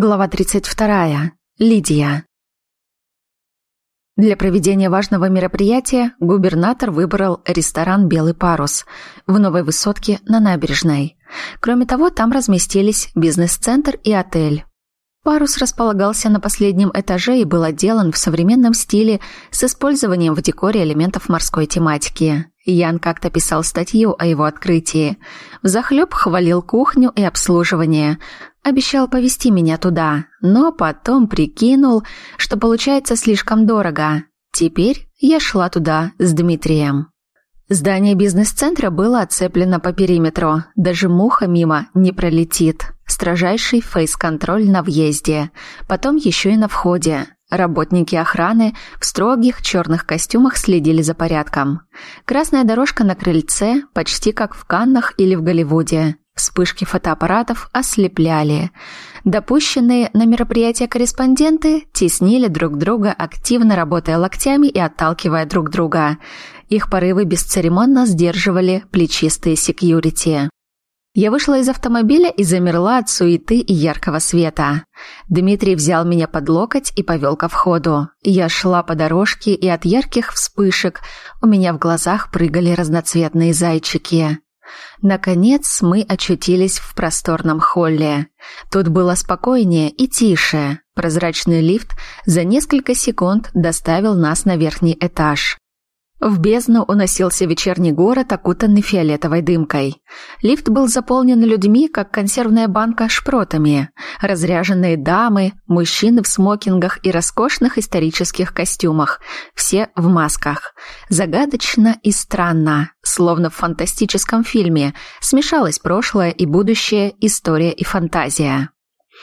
Глава 32. Лидия. Для проведения важного мероприятия губернатор выбрал ресторан «Белый парус» в новой высотке на набережной. Кроме того, там разместились бизнес-центр и отель. Парус располагался на последнем этаже и был отделан в современном стиле с использованием в декоре элементов морской тематики. Ян как-то писал статью о его открытии. Взахлёб хвалил кухню и обслуживание. Обещал повезти меня туда, но потом прикинул, что получается слишком дорого. Теперь я шла туда с Дмитрием. Здание бизнес-центра было оцеплено по периметру. Даже муха мимо не пролетит. Строжайший фейс-контроль на въезде. Потом еще и на входе. Работники охраны в строгих черных костюмах следили за порядком. Красная дорожка на крыльце, почти как в Каннах или в Голливуде. Вспышки фотоаппаратов ослепляли. Допущенные на мероприятие корреспонденты теснили друг друга, активно работая локтями и отталкивая друг друга. Их порывы бесцеремонно сдерживали плечистые секьюрити. Я вышла из автомобиля и замерла от суеты и яркого света. Дмитрий взял меня под локоть и повел ко входу. Я шла по дорожке, и от ярких вспышек у меня в глазах прыгали разноцветные зайчики. Наконец мы очутились в просторном холле. Тут было спокойнее и тише. Прозрачный лифт за несколько секунд доставил нас на верхний этаж. В бездну уносился вечерний город, окутанный фиолетовой дымкой. Лифт был заполнен людьми, как консервная банка шпротами. Разряженные дамы, мужчины в смокингах и роскошных исторических костюмах. Все в масках. Загадочно и странно, словно в фантастическом фильме, смешалось прошлое и будущее, история и фантазия.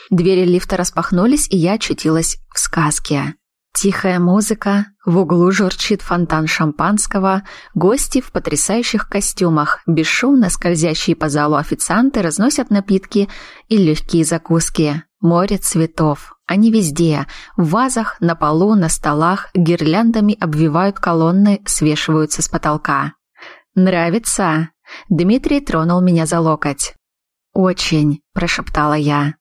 Двери лифта распахнулись, и я очутилась в сказке. Тихая музыка, в углу журчит фонтан шампанского, гости в потрясающих костюмах, бесшумно скользящие по залу официанты разносят напитки и легкие закуски. Море цветов. Они везде. В вазах, на полу, на столах, гирляндами обвивают колонны, свешиваются с потолка. «Нравится?» Дмитрий тронул меня за локоть. «Очень», – прошептала я.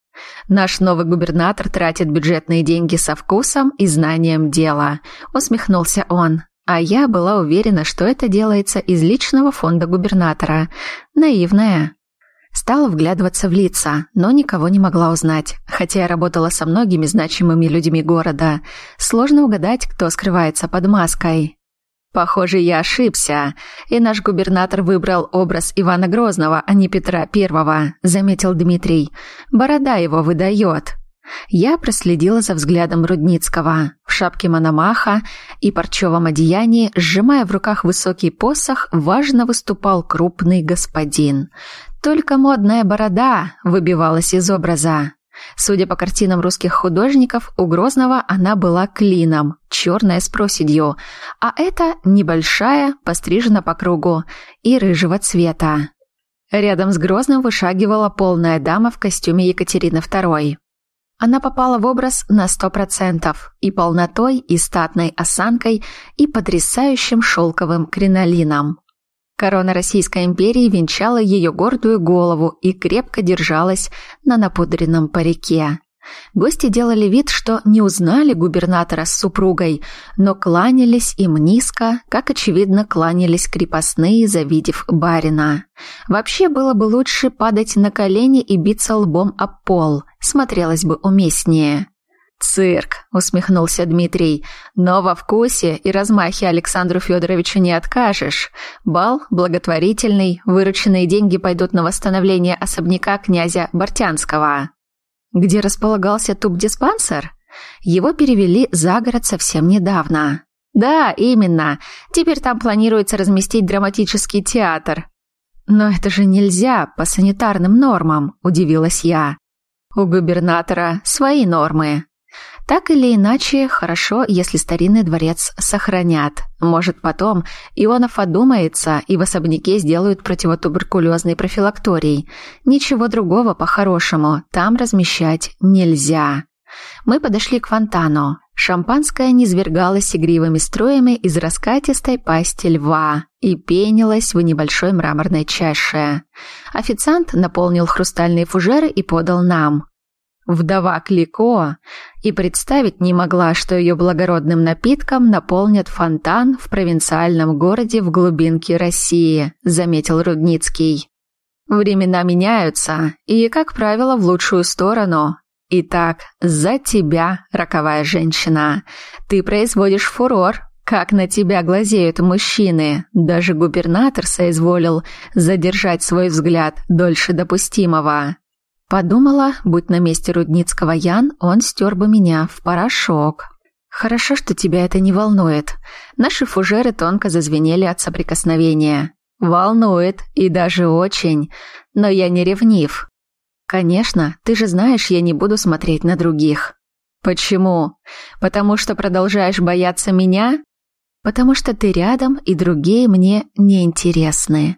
Наш новый губернатор тратит бюджетные деньги со вкусом и знанием дела, усмехнулся он. А я была уверена, что это делается из личного фонда губернатора. Наивная. Стала вглядываться в лица, но никого не могла узнать, хотя я работала со многими значимыми людьми города. Сложно угадать, кто скрывается под маской. Похоже, я ошибся, и наш губернатор выбрал образ Ивана Грозного, а не Петра Первого, заметил Дмитрий. Борода его выдает. Я проследила за взглядом Рудницкого. В шапке Мономаха и парчевом одеянии, сжимая в руках высокий посох, важно выступал крупный господин. Только модная борода выбивалась из образа. Судя по картинам русских художников, у Грозного она была клином, черная с проседью, а эта небольшая, пострижена по кругу и рыжего цвета. Рядом с Грозным вышагивала полная дама в костюме Екатерины II. Она попала в образ на сто процентов и полнотой, и статной осанкой, и потрясающим шелковым кринолином. Корона Российской империи венчала ее гордую голову и крепко держалась на напудренном парике. Гости делали вид, что не узнали губернатора с супругой, но кланялись им низко, как, очевидно, кланялись крепостные, завидев барина. Вообще было бы лучше падать на колени и биться лбом об пол, смотрелось бы уместнее. «Цирк», — усмехнулся Дмитрий. «Но во вкусе и размахе Александру Федоровичу не откажешь. Бал благотворительный, вырученные деньги пойдут на восстановление особняка князя Бортянского». Где располагался туб-диспансер? Его перевели за город совсем недавно. «Да, именно. Теперь там планируется разместить драматический театр». «Но это же нельзя по санитарным нормам», – удивилась я. «У губернатора свои нормы», так или иначе, хорошо, если старинный дворец сохранят. Может, потом Ионов одумается и в особняке сделают противотуберкулезный профилакторий. Ничего другого по-хорошему там размещать нельзя. Мы подошли к фонтану. Шампанское низвергалось игривыми струями из раскатистой пасти льва и пенилось в небольшой мраморной чаше. Официант наполнил хрустальные фужеры и подал нам. Вдова Клико, и представить не могла, что ее благородным напитком наполнят фонтан в провинциальном городе в глубинке России, заметил Рудницкий. Времена меняются, и, как правило, в лучшую сторону. Итак, за тебя, роковая женщина. Ты производишь фурор, как на тебя глазеют мужчины. Даже губернатор соизволил задержать свой взгляд дольше допустимого. Подумала, будь на месте Рудницкого Ян, он стер бы меня в порошок. Хорошо, что тебя это не волнует. Наши фужеры тонко зазвенели от соприкосновения. Волнует, и даже очень. Но я не ревнив. Конечно, ты же знаешь, я не буду смотреть на других. Почему? Потому что продолжаешь бояться меня? Потому что ты рядом, и другие мне неинтересны.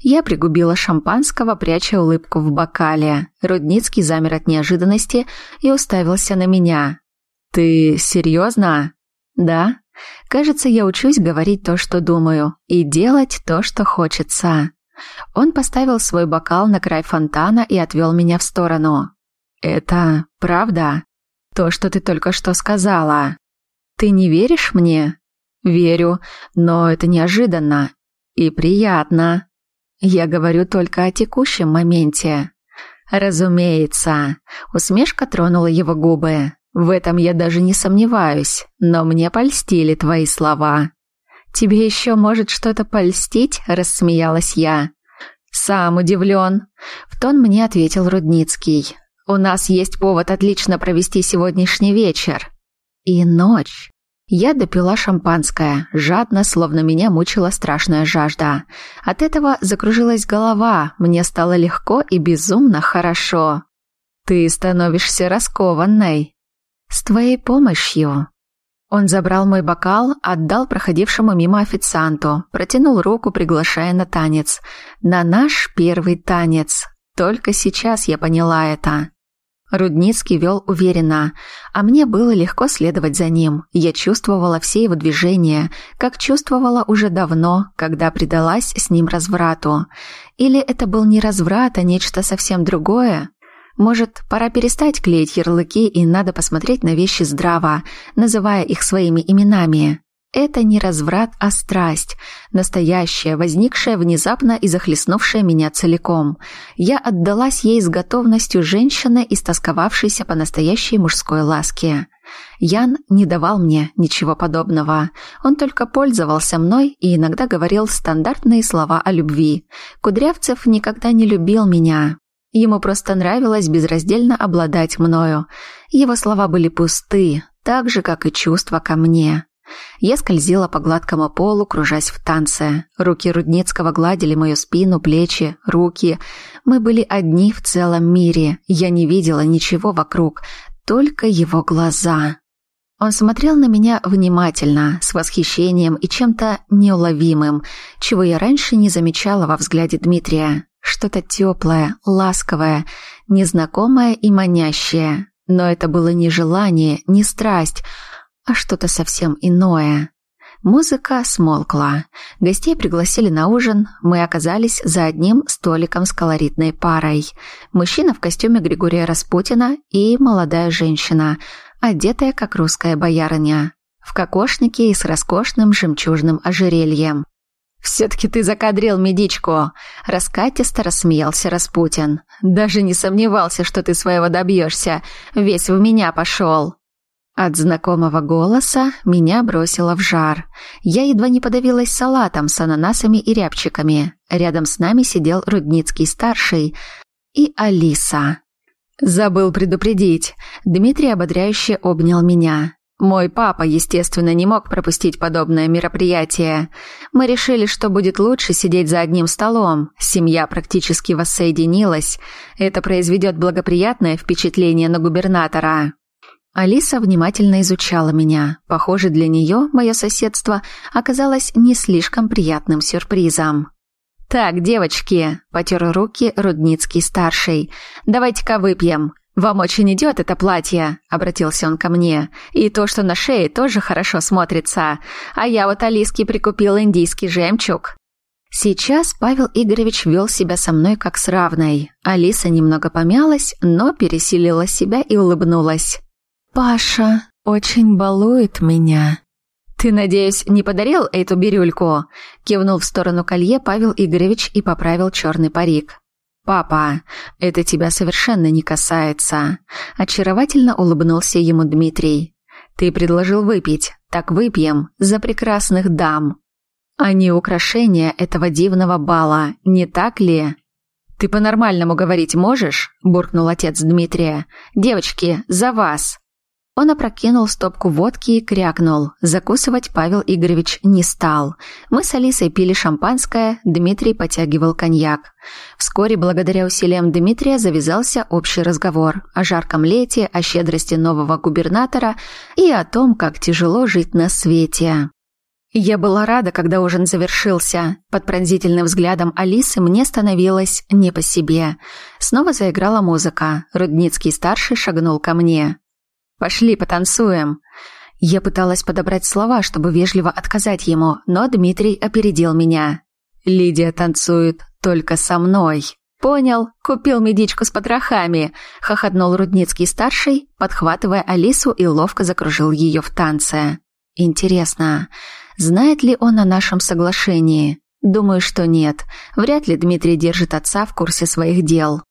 Я пригубила шампанского, пряча улыбку в бокале. Рудницкий замер от неожиданности и уставился на меня. «Ты серьезно?» «Да. Кажется, я учусь говорить то, что думаю, и делать то, что хочется». Он поставил свой бокал на край фонтана и отвел меня в сторону. «Это правда? То, что ты только что сказала. Ты не веришь мне?» «Верю, но это неожиданно и приятно. Я говорю только о текущем моменте. Разумеется, усмешка тронула его губы. В этом я даже не сомневаюсь, но мне польстили твои слова. Тебе еще может что-то польстить, рассмеялась я. Сам удивлен. В тон мне ответил Рудницкий. У нас есть повод отлично провести сегодняшний вечер. И ночь. Я допила шампанское, жадно, словно меня мучила страшная жажда. От этого закружилась голова, мне стало легко и безумно хорошо. «Ты становишься раскованной». «С твоей помощью». Он забрал мой бокал, отдал проходившему мимо официанту, протянул руку, приглашая на танец. На наш первый танец. Только сейчас я поняла это. Рудницкий вел уверенно, а мне было легко следовать за ним. Я чувствовала все его движения, как чувствовала уже давно, когда предалась с ним разврату. Или это был не разврат, а нечто совсем другое? Может, пора перестать клеить ярлыки и надо посмотреть на вещи здраво, называя их своими именами? Это не разврат, а страсть, настоящая, возникшая внезапно и захлестнувшая меня целиком. Я отдалась ей с готовностью женщины, истосковавшейся по настоящей мужской ласке. Ян не давал мне ничего подобного. Он только пользовался мной и иногда говорил стандартные слова о любви. Кудрявцев никогда не любил меня. Ему просто нравилось безраздельно обладать мною. Его слова были пусты, так же, как и чувства ко мне. Я скользила по гладкому полу, кружась в танце. Руки Рудницкого гладили мою спину, плечи, руки. Мы были одни в целом мире. Я не видела ничего вокруг, только его глаза. Он смотрел на меня внимательно, с восхищением и чем-то неуловимым, чего я раньше не замечала во взгляде Дмитрия. Что-то теплое, ласковое, незнакомое и манящее. Но это было не желание, не страсть, а что-то совсем иное. Музыка смолкла. Гостей пригласили на ужин. Мы оказались за одним столиком с колоритной парой. Мужчина в костюме Григория Распутина и молодая женщина, одетая как русская боярыня, в кокошнике и с роскошным жемчужным ожерельем. «Все-таки ты закадрил медичку!» Раскатисто рассмеялся Распутин. «Даже не сомневался, что ты своего добьешься. Весь в меня пошел!» От знакомого голоса меня бросило в жар. Я едва не подавилась салатом с ананасами и рябчиками. Рядом с нами сидел Рудницкий-старший и Алиса. «Забыл предупредить». Дмитрий ободряюще обнял меня. Мой папа, естественно, не мог пропустить подобное мероприятие. Мы решили, что будет лучше сидеть за одним столом. Семья практически воссоединилась. Это произведет благоприятное впечатление на губернатора. Алиса внимательно изучала меня. Похоже, для нее мое соседство оказалось не слишком приятным сюрпризом. «Так, девочки», — потер руки Рудницкий-старший, — «давайте-ка выпьем. Вам очень идет это платье», — обратился он ко мне. «И то, что на шее, тоже хорошо смотрится. А я вот Алиске прикупил индийский жемчуг». Сейчас Павел Игоревич вел себя со мной как с равной. Алиса немного помялась, но пересилила себя и улыбнулась. «Паша очень балует меня». «Ты, надеюсь, не подарил эту бирюльку?» Кивнул в сторону колье Павел Игоревич и поправил черный парик. «Папа, это тебя совершенно не касается», – очаровательно улыбнулся ему Дмитрий. «Ты предложил выпить, так выпьем за прекрасных дам. Они украшения этого дивного бала, не так ли?» «Ты по-нормальному говорить можешь?» – буркнул отец Дмитрия. «Девочки, за вас!» Он опрокинул стопку водки и крякнул. Закусывать Павел Игоревич не стал. Мы с Алисой пили шампанское, Дмитрий потягивал коньяк. Вскоре, благодаря усилиям Дмитрия, завязался общий разговор о жарком лете, о щедрости нового губернатора и о том, как тяжело жить на свете. Я была рада, когда ужин завершился. Под пронзительным взглядом Алисы мне становилось не по себе. Снова заиграла музыка. Рудницкий-старший шагнул ко мне. Пошли потанцуем. Я пыталась подобрать слова, чтобы вежливо отказать ему, но Дмитрий опередил меня. Лидия танцует только со мной. Понял, купил медичку с потрохами, хохотнул Рудницкий старший, подхватывая Алису и ловко закружил ее в танце. Интересно, знает ли он о нашем соглашении? Думаю, что нет. Вряд ли Дмитрий держит отца в курсе своих дел.